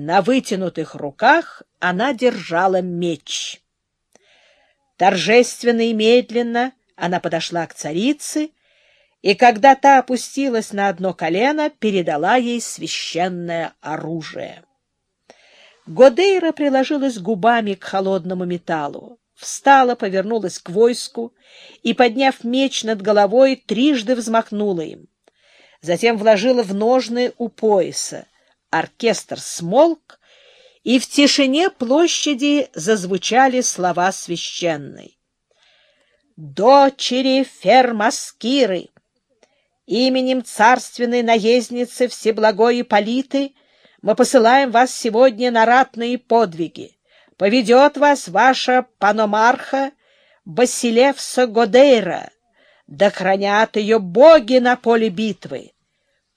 На вытянутых руках она держала меч. Торжественно и медленно она подошла к царице, и когда та опустилась на одно колено, передала ей священное оружие. Годейра приложилась губами к холодному металлу, встала, повернулась к войску и, подняв меч над головой, трижды взмахнула им. Затем вложила в ножны у пояса. Оркестр смолк, и в тишине площади зазвучали слова священной. «Дочери Фермаскиры, именем царственной наездницы Всеблагой Ипполиты мы посылаем вас сегодня на ратные подвиги. Поведет вас ваша паномарха Басилевса Годейра, да хранят ее боги на поле битвы.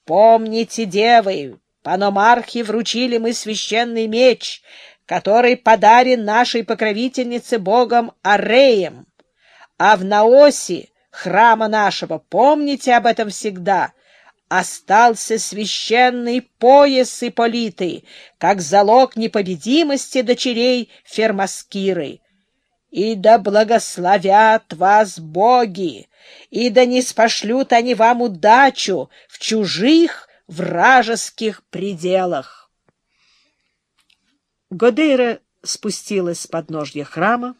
Помните, девы, паномархи вручили мы священный меч, который подарен нашей покровительнице богом Ареем, а в Наосе, храма нашего, помните об этом всегда — остался священный пояс Ипполиты, как залог непобедимости дочерей Фермаскиры. И да благословят вас боги, и да не спошлют они вам удачу в чужих вражеских пределах. Годейра спустилась с подножья храма,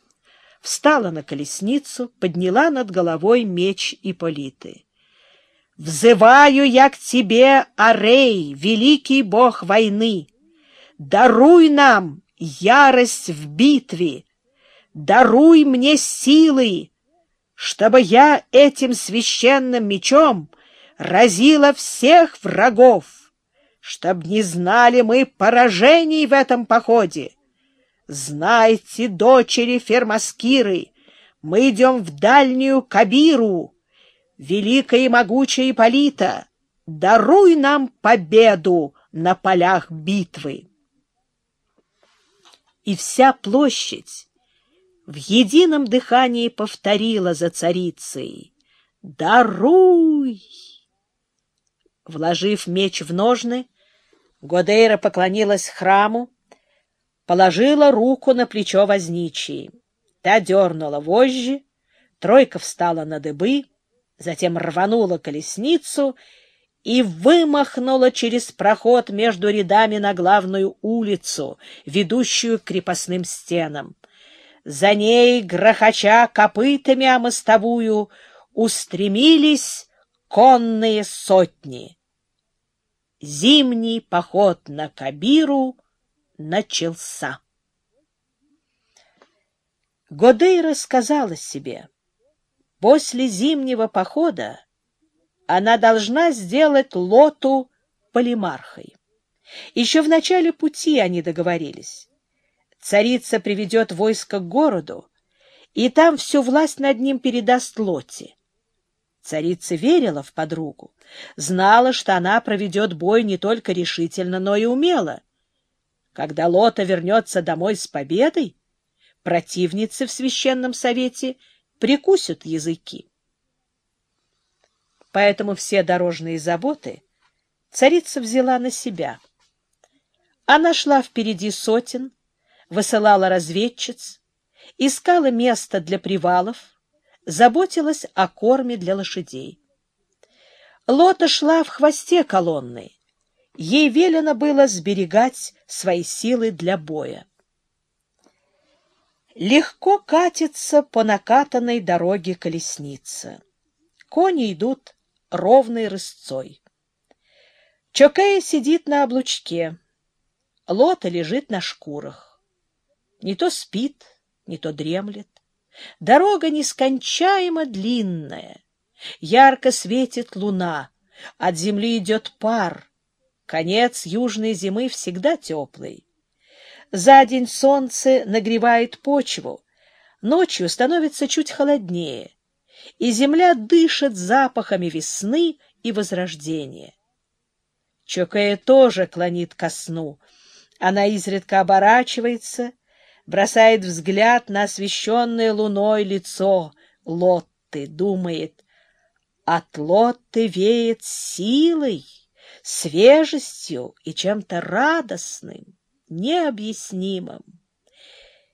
встала на колесницу, подняла над головой меч Ипполиты. Взываю я к тебе, Арей, великий бог войны. Даруй нам ярость в битве, даруй мне силы, чтобы я этим священным мечом разила всех врагов, чтоб не знали мы поражений в этом походе. Знайте, дочери Фермаскиры, мы идем в дальнюю Кабиру, великая и могучая Ипполита, даруй нам победу на полях битвы. И вся площадь в едином дыхании повторила за царицей «Даруй!». Вложив меч в ножны, Годейра поклонилась храму, положила руку на плечо возничии. Та дернула вожжи, тройка встала на дыбы, затем рванула колесницу и вымахнула через проход между рядами на главную улицу, ведущую к крепостным стенам. За ней, грохоча копытами о мостовую, устремились конные сотни. Зимний поход на Кабиру начался. Годейра сказала себе — После зимнего похода она должна сделать Лоту полимархой. Еще в начале пути они договорились. Царица приведет войско к городу, и там всю власть над ним передаст Лоте. Царица верила в подругу, знала, что она проведет бой не только решительно, но и умело. Когда Лота вернется домой с победой, противницы в священном совете — прикусят языки. Поэтому все дорожные заботы царица взяла на себя. Она шла впереди сотен, высылала разведчиц, искала место для привалов, заботилась о корме для лошадей. Лота шла в хвосте колонны. Ей велено было сберегать свои силы для боя легко катится по накатанной дороге колесница. Кони идут ровной рысцой. Чокея сидит на облучке, Лота лежит на шкурах. Не то спит, не то дремлет. Дорога нескончаемо длинная. Ярко светит луна, от земли идет пар. Конец южной зимы всегда теплый. За день солнце нагревает почву, ночью становится чуть холоднее, и земля дышит запахами весны и возрождения. Чокея тоже клонит ко сну. Она изредка оборачивается, бросает взгляд на освещенное луной лицо Лотты, думает, от Лотты веет силой, свежестью и чем-то радостным. необъяснимым.